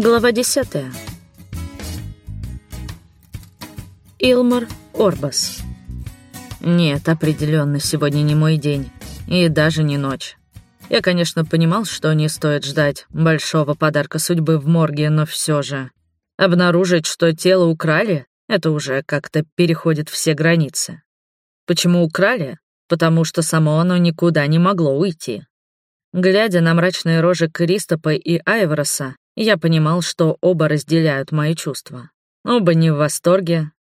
Глава десятая. Илмар Орбас. Нет, определенно сегодня не мой день. И даже не ночь. Я, конечно, понимал, что не стоит ждать большого подарка судьбы в морге, но все же. Обнаружить, что тело украли, это уже как-то переходит все границы. Почему украли? Потому что само оно никуда не могло уйти. Глядя на мрачные рожи Кристопа и Айвороса, я понимал, что оба разделяют мои чувства. Оба не в восторге.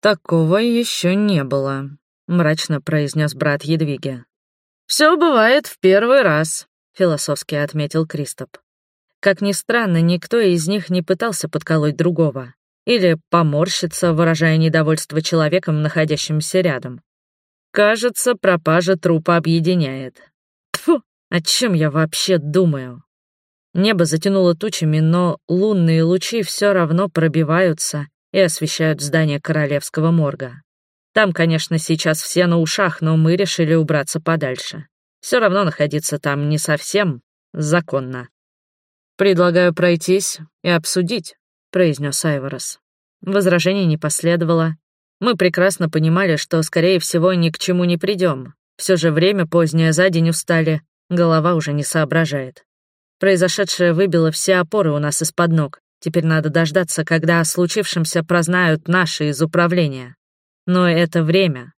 Такого еще не было, мрачно произнес брат Едвиги. Все бывает в первый раз, философски отметил Кристоп. Как ни странно, никто из них не пытался подколоть другого или поморщиться, выражая недовольство человеком, находящимся рядом. Кажется, пропажа трупа объединяет. Тфу, о чем я вообще думаю? Небо затянуло тучами, но лунные лучи все равно пробиваются и освещают здание королевского морга. Там, конечно, сейчас все на ушах, но мы решили убраться подальше. Все равно находиться там не совсем законно. «Предлагаю пройтись и обсудить», — произнес Айворос. Возражений не последовало. Мы прекрасно понимали, что, скорее всего, ни к чему не придем. Все же время позднее за день устали, голова уже не соображает. Произошедшее выбило все опоры у нас из-под ног. Теперь надо дождаться, когда о случившемся прознают наши из управления. Но это время.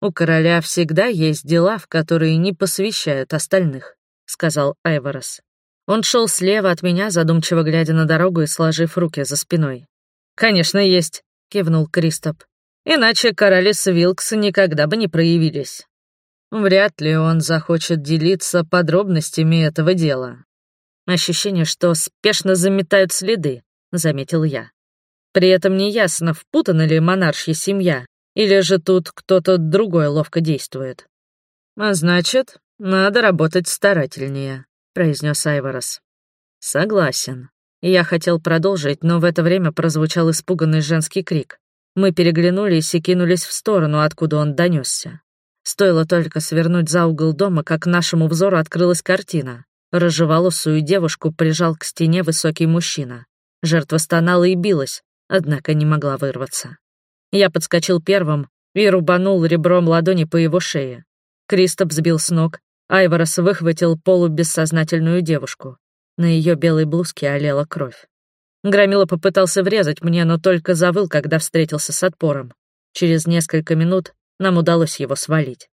У короля всегда есть дела, в которые не посвящают остальных, сказал Айворос. Он шел слева от меня, задумчиво глядя на дорогу и сложив руки за спиной. «Конечно, есть», — кивнул Кристоп. «Иначе короли Свилкс никогда бы не проявились. Вряд ли он захочет делиться подробностями этого дела. Ощущение, что спешно заметают следы, заметил я. При этом неясно, впутана ли монаршья семья, или же тут кто-то другой ловко действует. А значит, надо работать старательнее, произнес Айворос. Согласен. Я хотел продолжить, но в это время прозвучал испуганный женский крик. Мы переглянулись и кинулись в сторону, откуда он донесся. Стоило только свернуть за угол дома, как нашему взору открылась картина. Рыжеволосую девушку прижал к стене высокий мужчина. Жертва стонала и билась, однако не могла вырваться. Я подскочил первым и рубанул ребром ладони по его шее. Кристоп сбил с ног, Айворос выхватил полубессознательную девушку. На ее белой блузке олела кровь. Громила попытался врезать мне, но только завыл, когда встретился с отпором. Через несколько минут нам удалось его свалить.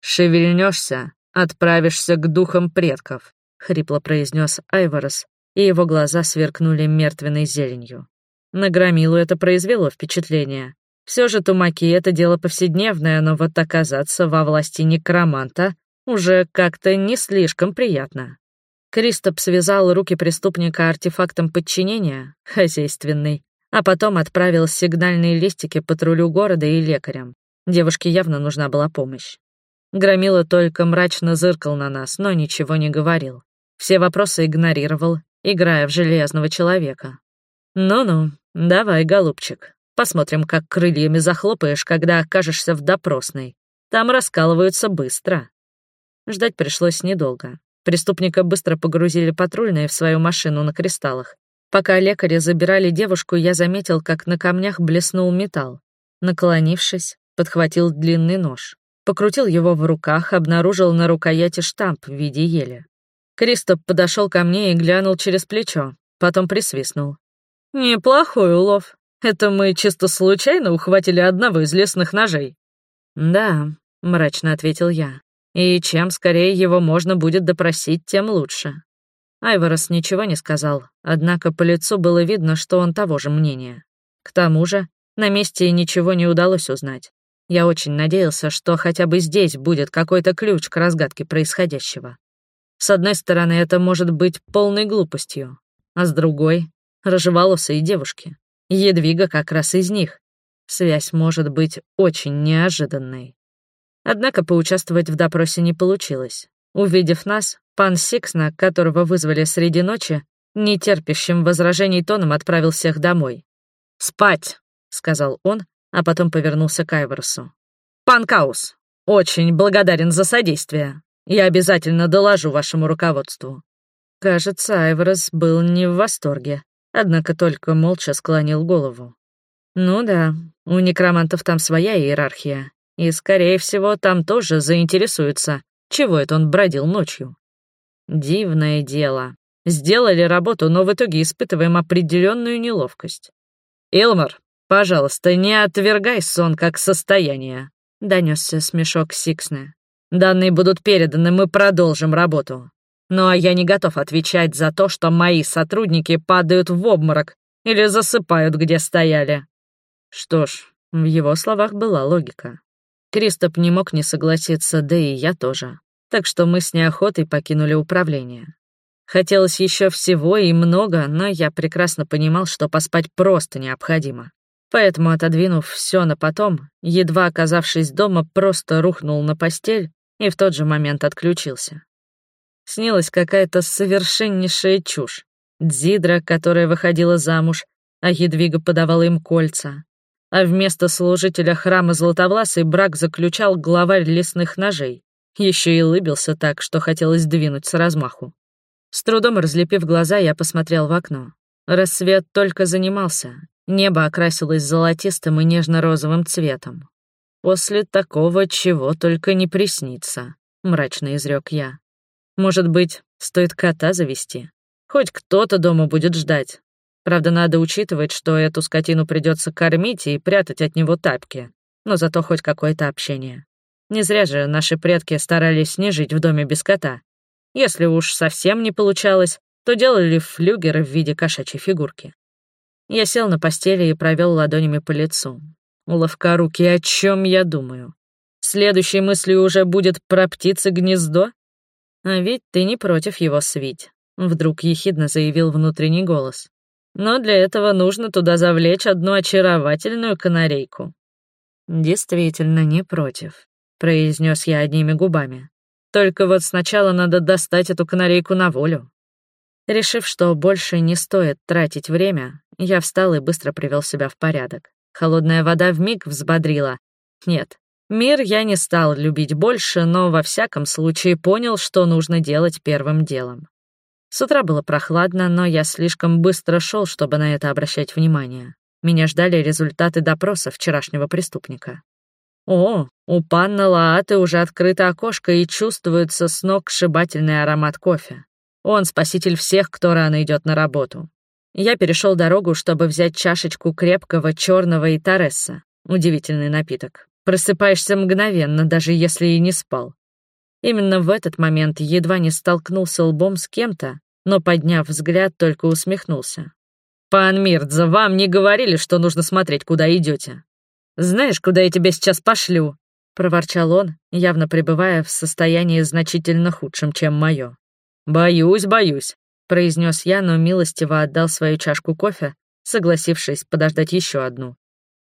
«Шевельнешься, отправишься к духам предков», — хрипло произнес Айворос, и его глаза сверкнули мертвенной зеленью. На Громилу это произвело впечатление. Все же тумаки — это дело повседневное, но вот оказаться во власти некроманта уже как-то не слишком приятно. Кристоп связал руки преступника артефактом подчинения, хозяйственный, а потом отправил сигнальные листики патрулю города и лекарям. Девушке явно нужна была помощь. Громила только мрачно зыркал на нас, но ничего не говорил. Все вопросы игнорировал, играя в железного человека. «Ну-ну, давай, голубчик, посмотрим, как крыльями захлопаешь, когда окажешься в допросной. Там раскалываются быстро». Ждать пришлось недолго. Преступника быстро погрузили патрульные в свою машину на кристаллах. Пока лекари забирали девушку, я заметил, как на камнях блеснул металл. Наклонившись, подхватил длинный нож. Покрутил его в руках, обнаружил на рукояти штамп в виде ели. Кристоп подошел ко мне и глянул через плечо, потом присвистнул. «Неплохой улов. Это мы чисто случайно ухватили одного из лесных ножей». «Да», — мрачно ответил я. «И чем скорее его можно будет допросить, тем лучше». Айворос ничего не сказал, однако по лицу было видно, что он того же мнения. К тому же, на месте ничего не удалось узнать. Я очень надеялся, что хотя бы здесь будет какой-то ключ к разгадке происходящего. С одной стороны, это может быть полной глупостью, а с другой — рыжеволосые девушки. Едвига как раз из них. Связь может быть очень неожиданной. Однако поучаствовать в допросе не получилось. Увидев нас, пан Сиксна, которого вызвали среди ночи, нетерпящим возражений тоном отправил всех домой. «Спать!» — сказал он, а потом повернулся к Айверсу. «Пан Каус, очень благодарен за содействие. Я обязательно доложу вашему руководству». Кажется, Айворос был не в восторге. однако только молча склонил голову. Ну да, у некромантов там своя иерархия, и, скорее всего, там тоже заинтересуются, чего это он бродил ночью. Дивное дело. Сделали работу, но в итоге испытываем определенную неловкость. «Илмар, пожалуйста, не отвергай сон как состояние», — донесся смешок Сиксне. «Данные будут переданы, мы продолжим работу. Ну а я не готов отвечать за то, что мои сотрудники падают в обморок или засыпают, где стояли». Что ж, в его словах была логика. Кристоп не мог не согласиться, да и я тоже. Так что мы с неохотой покинули управление. Хотелось еще всего и много, но я прекрасно понимал, что поспать просто необходимо. Поэтому, отодвинув все на потом, едва оказавшись дома, просто рухнул на постель и в тот же момент отключился. Снилась какая-то совершеннейшая чушь. Дзидра, которая выходила замуж, а Едвига подавала им кольца, а вместо служителя храма Златовласый брак заключал главарь лесных ножей. Еще и улыбился так, что хотелось двинуть с размаху. С трудом разлепив глаза, я посмотрел в окно. Рассвет только занимался. Небо окрасилось золотистым и нежно-розовым цветом. «После такого чего только не приснится», — мрачно изрек я. «Может быть, стоит кота завести? Хоть кто-то дома будет ждать, Правда, надо учитывать, что эту скотину придется кормить и прятать от него тапки. Но зато хоть какое-то общение. Не зря же наши предки старались не жить в доме без кота. Если уж совсем не получалось, то делали флюгеры в виде кошачьей фигурки. Я сел на постели и провел ладонями по лицу. Уловка руки, о чем я думаю? Следующей мыслью уже будет про птицы гнездо? А ведь ты не против его свить, вдруг ехидно заявил внутренний голос но для этого нужно туда завлечь одну очаровательную канарейку». «Действительно не против», — произнес я одними губами. «Только вот сначала надо достать эту канарейку на волю». Решив, что больше не стоит тратить время, я встал и быстро привел себя в порядок. Холодная вода вмиг взбодрила. Нет, мир я не стал любить больше, но во всяком случае понял, что нужно делать первым делом. С утра было прохладно, но я слишком быстро шел, чтобы на это обращать внимание. Меня ждали результаты допроса вчерашнего преступника. О, у панны Лааты уже открыто окошко и чувствуется с ног сшибательный аромат кофе. Он спаситель всех, кто рано идет на работу. Я перешел дорогу, чтобы взять чашечку крепкого черного и Торесса. Удивительный напиток. Просыпаешься мгновенно, даже если и не спал. Именно в этот момент едва не столкнулся лбом с кем-то, но, подняв взгляд, только усмехнулся. «Пан Мирдза, вам не говорили, что нужно смотреть, куда идете? Знаешь, куда я тебя сейчас пошлю?» — проворчал он, явно пребывая в состоянии значительно худшем, чем мое. «Боюсь, боюсь», — произнес я, но милостиво отдал свою чашку кофе, согласившись подождать еще одну.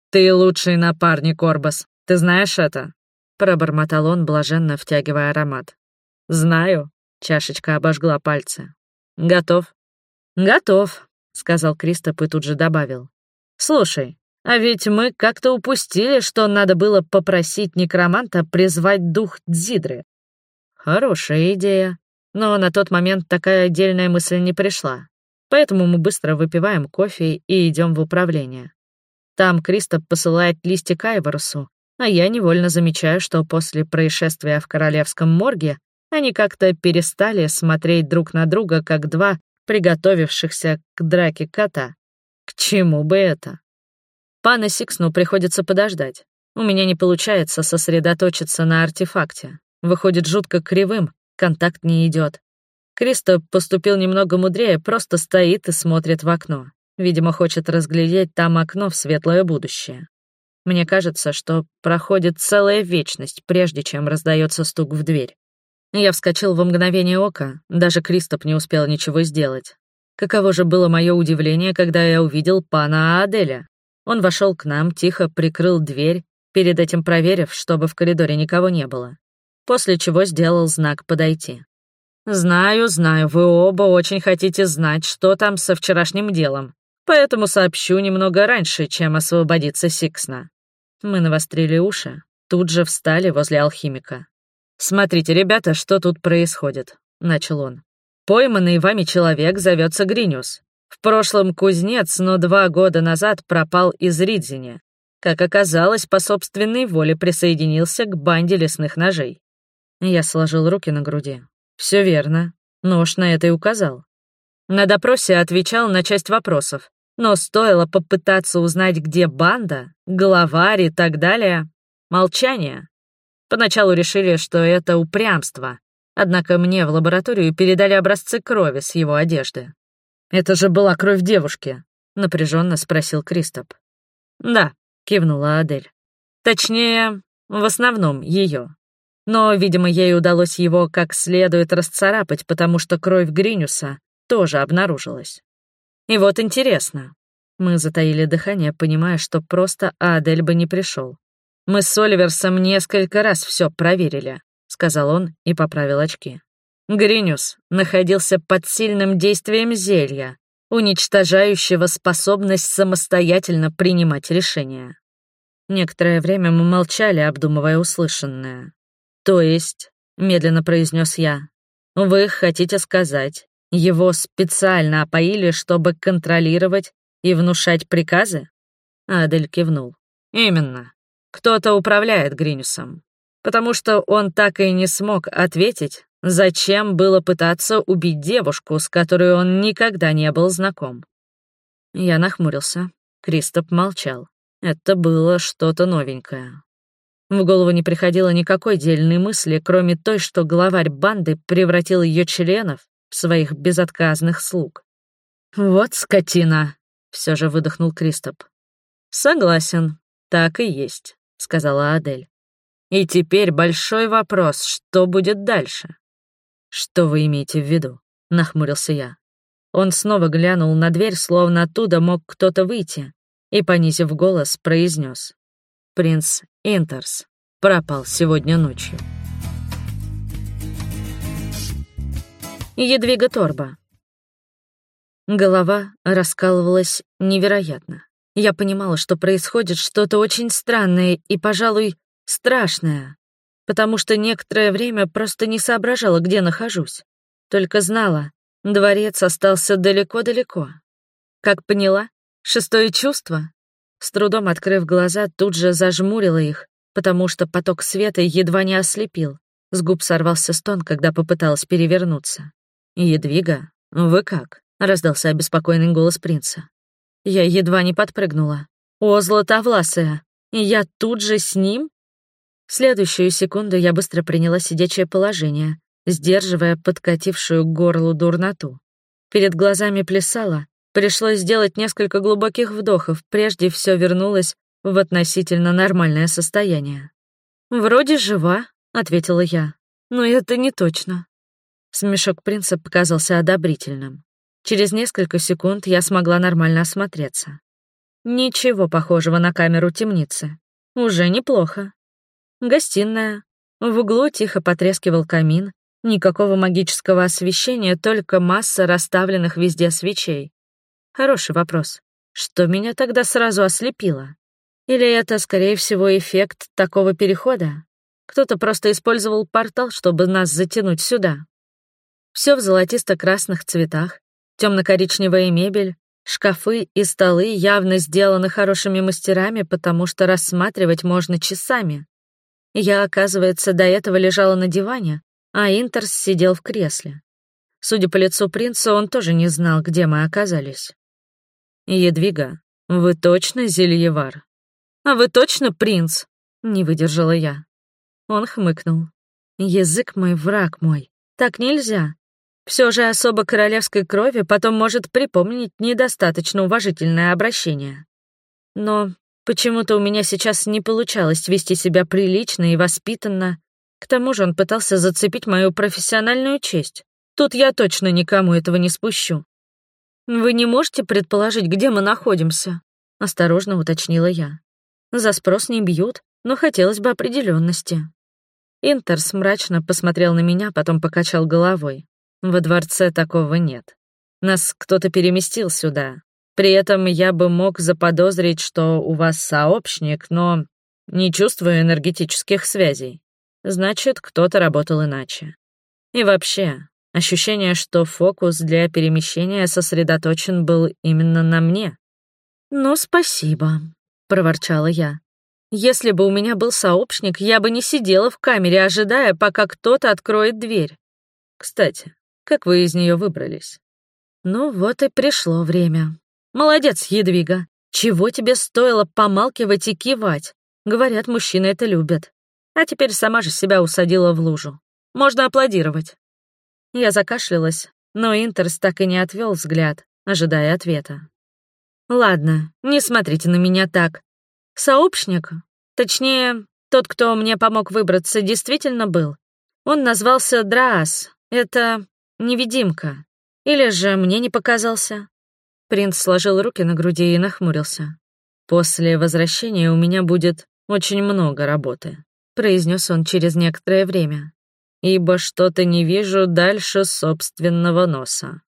«Ты лучший напарник, Орбас, ты знаешь это?» — пробормотал он, блаженно втягивая аромат. «Знаю», — чашечка обожгла пальцы. «Готов?» «Готов», — сказал Кристоп и тут же добавил. «Слушай, а ведь мы как-то упустили, что надо было попросить некроманта призвать дух Дзидры. Хорошая идея, но на тот момент такая отдельная мысль не пришла. Поэтому мы быстро выпиваем кофе и идем в управление. Там Кристоп посылает листик Айворусу, а я невольно замечаю, что после происшествия в королевском морге они как-то перестали смотреть друг на друга, как два приготовившихся к драке кота. К чему бы это? Пана Сиксну приходится подождать. У меня не получается сосредоточиться на артефакте. Выходит жутко кривым, контакт не идет. Кристо поступил немного мудрее, просто стоит и смотрит в окно. Видимо, хочет разглядеть там окно в светлое будущее. Мне кажется, что проходит целая вечность, прежде чем раздается стук в дверь. Я вскочил во мгновение ока, даже Кристоп не успел ничего сделать. Каково же было мое удивление, когда я увидел пана Аделя. Он вошел к нам, тихо прикрыл дверь, перед этим проверив, чтобы в коридоре никого не было. После чего сделал знак «подойти». «Знаю, знаю, вы оба очень хотите знать, что там со вчерашним делом, поэтому сообщу немного раньше, чем освободиться Сиксна». Мы навострили уши, тут же встали возле алхимика. «Смотрите, ребята, что тут происходит», — начал он. «Пойманный вами человек зовется Гриниус. В прошлом кузнец, но два года назад пропал из Ридзине. Как оказалось, по собственной воле присоединился к банде лесных ножей. Я сложил руки на груди. Все верно. Нож на это и указал. На допросе отвечал на часть вопросов, но стоило попытаться узнать, где банда, главарь и так далее. Молчание. Поначалу решили, что это упрямство, однако мне в лабораторию передали образцы крови с его одежды. «Это же была кровь девушки», — напряженно спросил Кристоп. «Да», — кивнула Адель. «Точнее, в основном ее. Но, видимо, ей удалось его как следует расцарапать, потому что кровь Гринюса тоже обнаружилась. И вот интересно. Мы затаили дыхание, понимая, что просто Адель бы не пришел. Мы с Оливерсом несколько раз все проверили, сказал он и поправил очки. Гринюс находился под сильным действием зелья, уничтожающего способность самостоятельно принимать решения. Некоторое время мы молчали, обдумывая услышанное. «То есть», — медленно произнес я, — «вы хотите сказать, его специально опоили, чтобы контролировать и внушать приказы?» Адель кивнул. «Именно. Кто-то управляет Гринюсом. Потому что он так и не смог ответить, зачем было пытаться убить девушку, с которой он никогда не был знаком. Я нахмурился. Кристоп молчал. Это было что-то новенькое. В голову не приходило никакой дельной мысли, кроме той, что главарь банды превратил ее членов в своих безотказных слуг. «Вот скотина!» — все же выдохнул Кристоп. «Согласен, так и есть», — сказала Адель. «И теперь большой вопрос, что будет дальше?» «Что вы имеете в виду?» — нахмурился я. Он снова глянул на дверь, словно оттуда мог кто-то выйти, и, понизив голос, произнес. «Принц Интерс пропал сегодня ночью». Едвига Торба. Голова раскалывалась невероятно. Я понимала, что происходит что-то очень странное и, пожалуй, страшное потому что некоторое время просто не соображала, где нахожусь. Только знала, дворец остался далеко-далеко. Как поняла, шестое чувство. С трудом открыв глаза, тут же зажмурила их, потому что поток света едва не ослепил. С губ сорвался стон, когда попыталась перевернуться. «Едвига, вы как?» — раздался обеспокоенный голос принца. Я едва не подпрыгнула. «О, златовласая! Я тут же с ним?» В следующую секунду я быстро приняла сидячее положение, сдерживая подкатившую к горлу дурноту. Перед глазами плясала, пришлось сделать несколько глубоких вдохов, прежде все вернулось в относительно нормальное состояние. «Вроде жива», — ответила я, — «но это не точно». Смешок принца показался одобрительным. Через несколько секунд я смогла нормально осмотреться. Ничего похожего на камеру темницы. Уже неплохо. Гостиная. В углу тихо потрескивал камин. Никакого магического освещения, только масса расставленных везде свечей. Хороший вопрос. Что меня тогда сразу ослепило? Или это, скорее всего, эффект такого перехода? Кто-то просто использовал портал, чтобы нас затянуть сюда. Все в золотисто-красных цветах, темно-коричневая мебель, шкафы и столы явно сделаны хорошими мастерами, потому что рассматривать можно часами. Я, оказывается, до этого лежала на диване, а Интерс сидел в кресле. Судя по лицу принца, он тоже не знал, где мы оказались. «Едвига, вы точно зельевар?» «А вы точно принц?» — не выдержала я. Он хмыкнул. «Язык мой, враг мой. Так нельзя. Все же особо королевской крови потом может припомнить недостаточно уважительное обращение. Но Почему-то у меня сейчас не получалось вести себя прилично и воспитанно. К тому же он пытался зацепить мою профессиональную честь. Тут я точно никому этого не спущу. «Вы не можете предположить, где мы находимся?» — осторожно уточнила я. «За спрос не бьют, но хотелось бы определенности. Интерс мрачно посмотрел на меня, потом покачал головой. «Во дворце такого нет. Нас кто-то переместил сюда, при этом я бы мог заподозрить, что у вас сообщник, но не чувствую энергетических связей. Значит, кто-то работал иначе. И вообще, Ощущение, что фокус для перемещения сосредоточен был именно на мне. «Ну, спасибо», — проворчала я. «Если бы у меня был сообщник, я бы не сидела в камере, ожидая, пока кто-то откроет дверь. Кстати, как вы из нее выбрались?» «Ну вот и пришло время. Молодец, Едвига. Чего тебе стоило помалкивать и кивать? Говорят, мужчины это любят. А теперь сама же себя усадила в лужу. Можно аплодировать». Я закашлялась, но Интерс так и не отвел взгляд, ожидая ответа. «Ладно, не смотрите на меня так. Сообщник, точнее, тот, кто мне помог выбраться, действительно был. Он назвался Драас. Это невидимка. Или же мне не показался?» Принц сложил руки на груди и нахмурился. «После возвращения у меня будет очень много работы», — произнес он через некоторое время ибо что-то не вижу дальше собственного носа.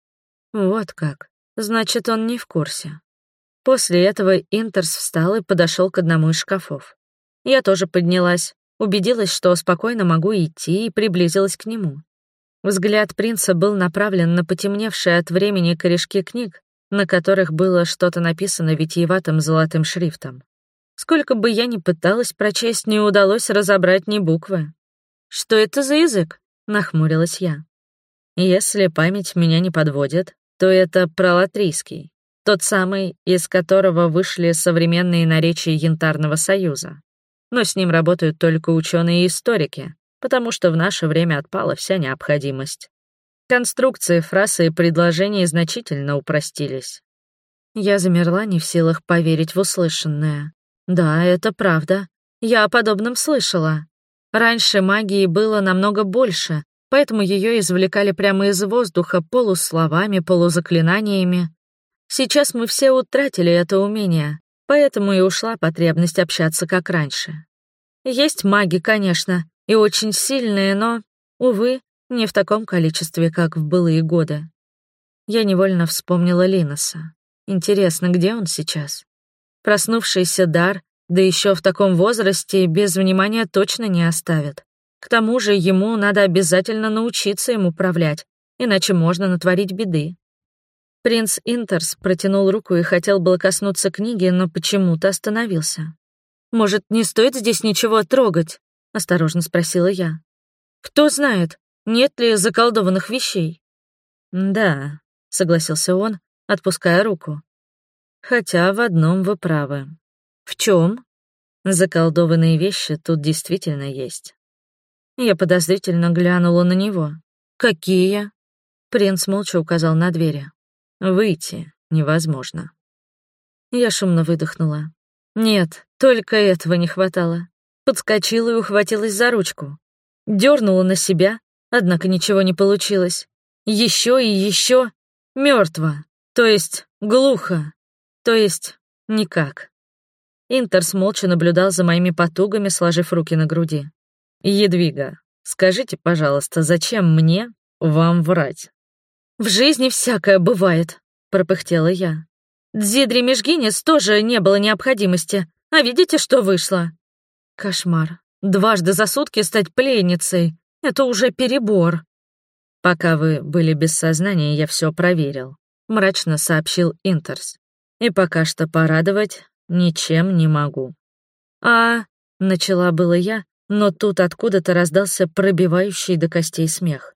Вот как. Значит, он не в курсе. После этого Интерс встал и подошел к одному из шкафов. Я тоже поднялась, убедилась, что спокойно могу идти, и приблизилась к нему. Взгляд принца был направлен на потемневшие от времени корешки книг, на которых было что-то написано витиеватым золотым шрифтом. Сколько бы я ни пыталась прочесть, не удалось разобрать ни буквы. «Что это за язык?» — нахмурилась я. «Если память меня не подводит, то это пролатрийский, тот самый, из которого вышли современные наречия Янтарного Союза. Но с ним работают только ученые и историки, потому что в наше время отпала вся необходимость. Конструкции, фразы и предложения значительно упростились. Я замерла не в силах поверить в услышанное. Да, это правда. Я о подобном слышала. Раньше магии было намного больше, поэтому ее извлекали прямо из воздуха полусловами, полузаклинаниями. Сейчас мы все утратили это умение, поэтому и ушла потребность общаться как раньше. Есть маги, конечно, и очень сильные, но, увы, не в таком количестве, как в былые годы. Я невольно вспомнила Линоса. Интересно, где он сейчас? Проснувшийся дар да еще в таком возрасте без внимания точно не оставят. К тому же ему надо обязательно научиться им управлять, иначе можно натворить беды. Принц Интерс протянул руку и хотел было коснуться книги, но почему-то остановился. «Может, не стоит здесь ничего трогать?» — осторожно спросила я. «Кто знает, нет ли заколдованных вещей?» «Да», — согласился он, отпуская руку. «Хотя в одном вы правы. «В чем? Заколдованные вещи тут действительно есть. Я подозрительно глянула на него. «Какие?» Принц молча указал на двери. «Выйти невозможно». Я шумно выдохнула. Нет, только этого не хватало. Подскочила и ухватилась за ручку. Дернула на себя, однако ничего не получилось. Еще и еще мертво, то есть глухо, то есть никак. Интерс молча наблюдал за моими потугами, сложив руки на груди. «Едвига, скажите, пожалуйста, зачем мне вам врать?» «В жизни всякое бывает», — пропыхтела я. «Дзидри Межгинес тоже не было необходимости, а видите, что вышло?» «Кошмар. Дважды за сутки стать пленницей — это уже перебор». «Пока вы были без сознания, я все проверил», — мрачно сообщил Интерс. «И пока что порадовать ничем не могу». «А...» — начала было я, но тут откуда-то раздался пробивающий до костей смех.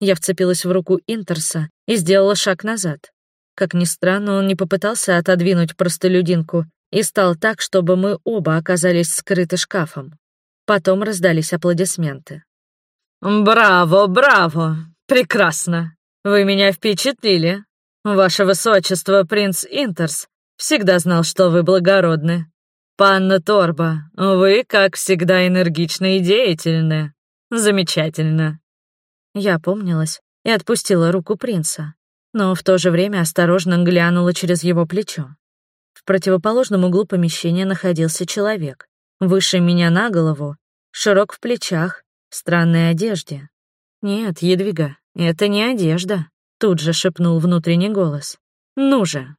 Я вцепилась в руку Интерса и сделала шаг назад. Как ни странно, он не попытался отодвинуть простолюдинку и стал так, чтобы мы оба оказались скрыты шкафом. Потом раздались аплодисменты. «Браво, браво! Прекрасно! Вы меня впечатлили! Ваше Высочество, принц Интерс, Всегда знал, что вы благородны. Панна Торба, вы, как всегда, энергичны и деятельны. Замечательно». Я помнилась и отпустила руку принца, но в то же время осторожно глянула через его плечо. В противоположном углу помещения находился человек, выше меня на голову, широк в плечах, в странной одежде. «Нет, Едвига, это не одежда», — тут же шепнул внутренний голос. «Ну же,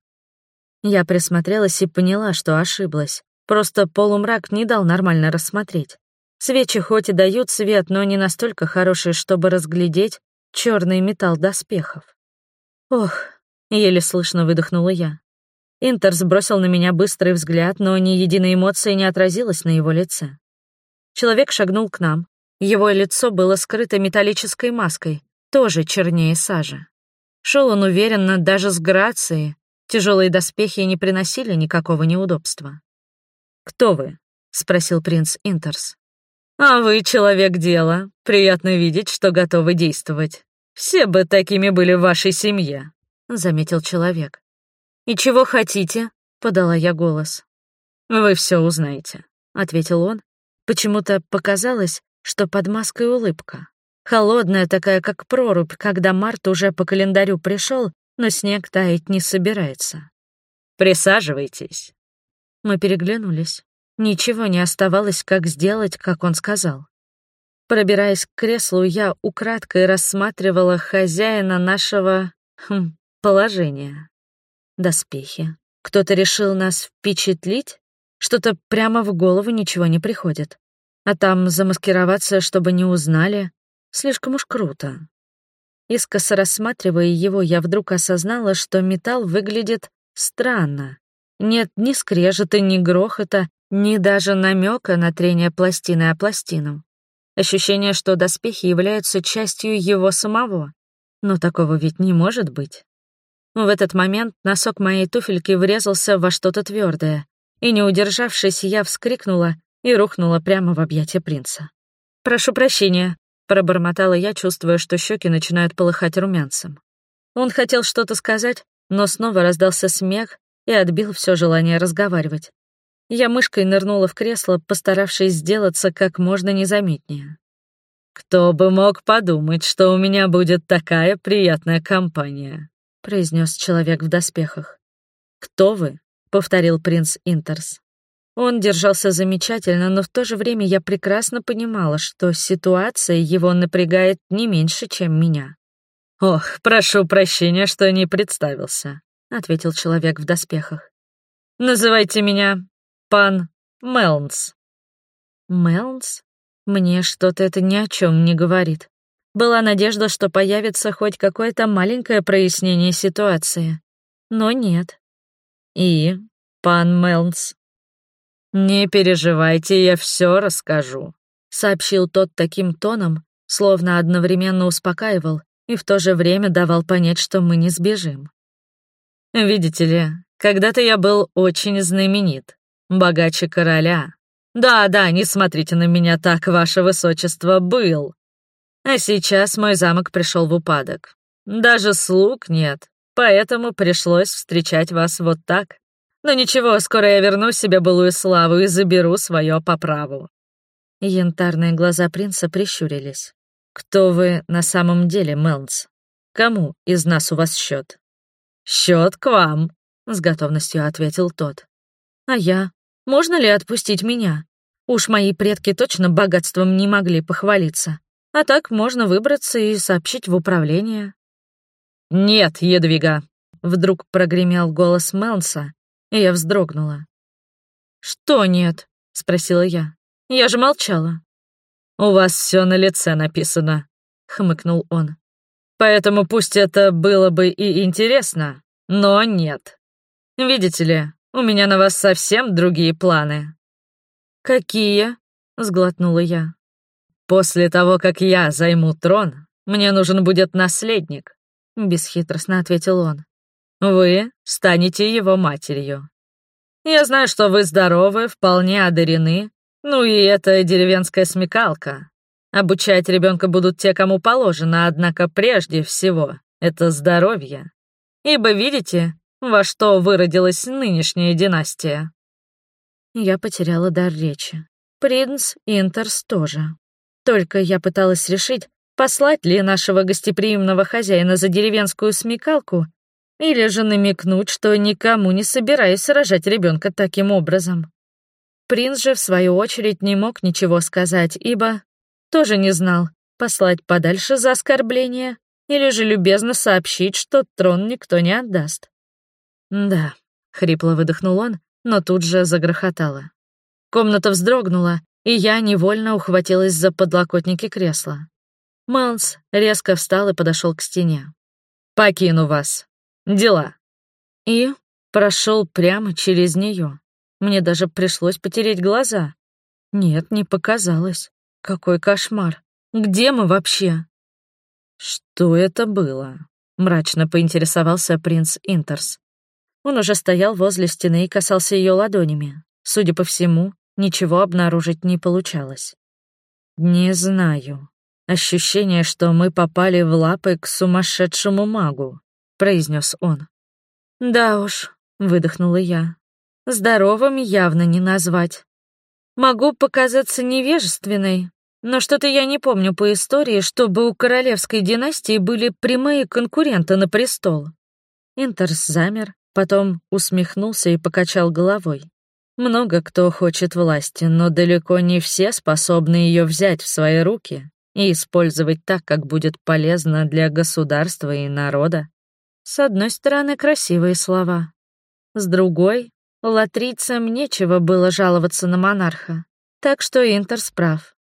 я присмотрелась и поняла, что ошиблась. Просто полумрак не дал нормально рассмотреть. Свечи хоть и дают свет, но не настолько хорошие, чтобы разглядеть, черный металл доспехов. Ох, еле слышно выдохнула я. Интер сбросил на меня быстрый взгляд, но ни единой эмоции не отразилось на его лице. Человек шагнул к нам. Его лицо было скрыто металлической маской, тоже чернее сажи. Шел он уверенно, даже с грацией. Тяжелые доспехи не приносили никакого неудобства. «Кто вы?» — спросил принц Интерс. «А вы человек дела. Приятно видеть, что готовы действовать. Все бы такими были в вашей семье», — заметил человек. «И чего хотите?» — подала я голос. «Вы все узнаете», — ответил он. Почему-то показалось, что под маской улыбка. Холодная такая, как прорубь, когда март уже по календарю пришел, но снег таять не собирается. «Присаживайтесь». Мы переглянулись. Ничего не оставалось, как сделать, как он сказал. Пробираясь к креслу, я украдкой рассматривала хозяина нашего... Хм, положения. Доспехи. Кто-то решил нас впечатлить? Что-то прямо в голову ничего не приходит. А там замаскироваться, чтобы не узнали, слишком уж круто. Искоса рассматривая его, я вдруг осознала, что металл выглядит странно. Нет ни скрежета, ни грохота, ни даже намека на трение пластины о пластину. Ощущение, что доспехи являются частью его самого. Но такого ведь не может быть. В этот момент носок моей туфельки врезался во что-то твердое, и, не удержавшись, я вскрикнула и рухнула прямо в объятия принца. «Прошу прощения», — пробормотала я, чувствуя, что щеки начинают полыхать румянцем. Он хотел что-то сказать, но снова раздался смех и отбил все желание разговаривать. Я мышкой нырнула в кресло, постаравшись сделаться как можно незаметнее. «Кто бы мог подумать, что у меня будет такая приятная компания», — произнес человек в доспехах. «Кто вы?» — повторил принц Интерс. Он держался замечательно, но в то же время я прекрасно понимала, что ситуация его напрягает не меньше, чем меня. «Ох, прошу прощения, что не представился», — ответил человек в доспехах. «Называйте меня пан Мелнс». «Мелнс? Мне что-то это ни о чем не говорит. Была надежда, что появится хоть какое-то маленькое прояснение ситуации. Но нет. И, пан Мелнс, «Не переживайте, я все расскажу», — сообщил тот таким тоном, словно одновременно успокаивал и в то же время давал понять, что мы не сбежим. «Видите ли, когда-то я был очень знаменит, богаче короля. Да-да, не смотрите на меня так, ваше высочество, был. А сейчас мой замок пришел в упадок. Даже слуг нет, поэтому пришлось встречать вас вот так. Но ничего, скоро я верну себе былую славу и заберу свое по праву». Янтарные глаза принца прищурились. «Кто вы на самом деле, Мелнс? Кому из нас у вас счет? Счет к вам», — с готовностью ответил тот. «А я? Можно ли отпустить меня? Уж мои предки точно богатством не могли похвалиться. А так можно выбраться и сообщить в управление». «Нет, Едвига!» — вдруг прогремел голос Мелнса, и я вздрогнула. «Что нет?» — спросила я. «Я же молчала». «У вас все на лице написано», — хмыкнул он. «Поэтому пусть это было бы и интересно, но нет. Видите ли, у меня на вас совсем другие планы». «Какие?» — сглотнула я. «После того, как я займу трон, мне нужен будет наследник», — бесхитростно ответил он. Вы станете его матерью. Я знаю, что вы здоровы, вполне одарены. Ну и это деревенская смекалка. Обучать ребенка будут те, кому положено, однако прежде всего это здоровье. Ибо видите, во что выродилась нынешняя династия. Я потеряла дар речи. Принц Интерс тоже. Только я пыталась решить, послать ли нашего гостеприимного хозяина за деревенскую смекалку или же намекнуть, что никому не собираюсь сражать ребенка таким образом. Принц же, в свою очередь, не мог ничего сказать, ибо тоже не знал, послать подальше за оскорбление или же любезно сообщить, что трон никто не отдаст. «Да», — хрипло выдохнул он, но тут же загрохотало. Комната вздрогнула, и я невольно ухватилась за подлокотники кресла. Манс резко встал и подошел к стене. «Покину вас. Дела». И прошел прямо через нее. Мне даже пришлось потереть глаза. Нет, не показалось. Какой кошмар. Где мы вообще? Что это было? Мрачно поинтересовался принц Интерс. Он уже стоял возле стены и касался ее ладонями. Судя по всему, ничего обнаружить не получалось. «Не знаю. Ощущение, что мы попали в лапы к сумасшедшему магу», — произнес он. «Да уж», — выдохнула я. «Здоровым явно не назвать. Могу показаться невежественной, но что-то я не помню по истории, чтобы у королевской династии были прямые конкуренты на престол». Интерс замер, потом усмехнулся и покачал головой. Много кто хочет власти, но далеко не все способны ее взять в свои руки и использовать так, как будет полезно для государства и народа. С одной стороны, красивые слова. С другой, латрийцам нечего было жаловаться на монарха, так что Интер справ.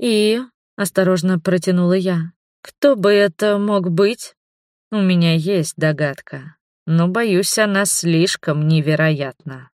И, осторожно протянула я, кто бы это мог быть? У меня есть догадка, но, боюсь, она слишком невероятна.